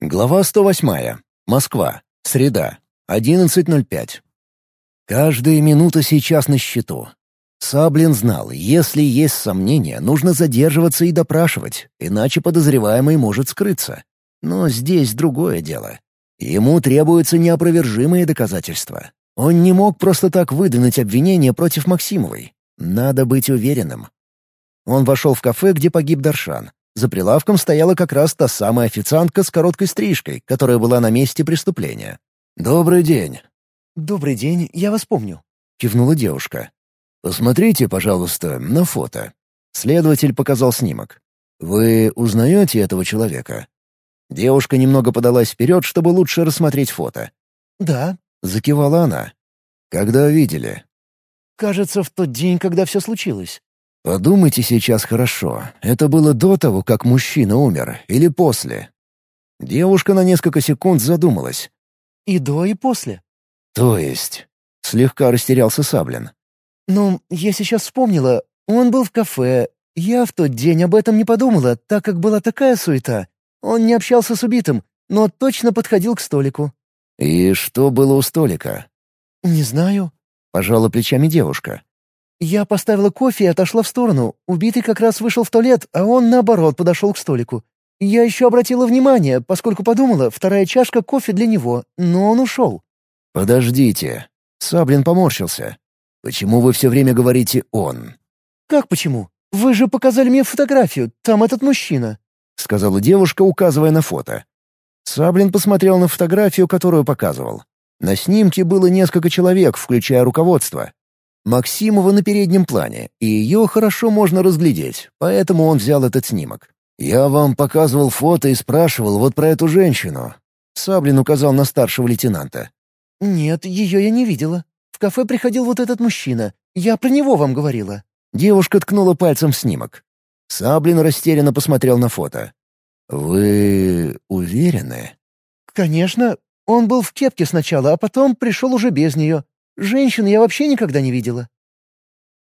Глава 108. Москва. Среда. 11.05. Каждая минута сейчас на счету. Саблин знал, если есть сомнения, нужно задерживаться и допрашивать, иначе подозреваемый может скрыться. Но здесь другое дело. Ему требуются неопровержимые доказательства. Он не мог просто так выдвинуть обвинение против Максимовой. Надо быть уверенным. Он вошел в кафе, где погиб Даршан. За прилавком стояла как раз та самая официантка с короткой стрижкой, которая была на месте преступления. «Добрый день». «Добрый день, я вас помню», — кивнула девушка. «Посмотрите, пожалуйста, на фото». Следователь показал снимок. «Вы узнаете этого человека?» Девушка немного подалась вперед, чтобы лучше рассмотреть фото. «Да», — закивала она. «Когда видели?» «Кажется, в тот день, когда все случилось». Подумайте сейчас хорошо. Это было до того, как мужчина умер, или после? Девушка на несколько секунд задумалась. И до, и после. То есть? Слегка растерялся Саблин. Ну, я сейчас вспомнила. Он был в кафе. Я в тот день об этом не подумала, так как была такая суета. Он не общался с убитым, но точно подходил к столику. И что было у столика? Не знаю. Пожала плечами девушка. Я поставила кофе и отошла в сторону. Убитый как раз вышел в туалет, а он, наоборот, подошел к столику. Я еще обратила внимание, поскольку подумала, вторая чашка кофе для него, но он ушел. «Подождите». Саблин поморщился. «Почему вы все время говорите «он»?» «Как почему? Вы же показали мне фотографию, там этот мужчина», — сказала девушка, указывая на фото. Саблин посмотрел на фотографию, которую показывал. На снимке было несколько человек, включая руководство. Максимова на переднем плане, и ее хорошо можно разглядеть, поэтому он взял этот снимок. «Я вам показывал фото и спрашивал вот про эту женщину». Саблин указал на старшего лейтенанта. «Нет, ее я не видела. В кафе приходил вот этот мужчина. Я про него вам говорила». Девушка ткнула пальцем в снимок. Саблин растерянно посмотрел на фото. «Вы уверены?» «Конечно. Он был в кепке сначала, а потом пришел уже без нее. Женщин я вообще никогда не видела».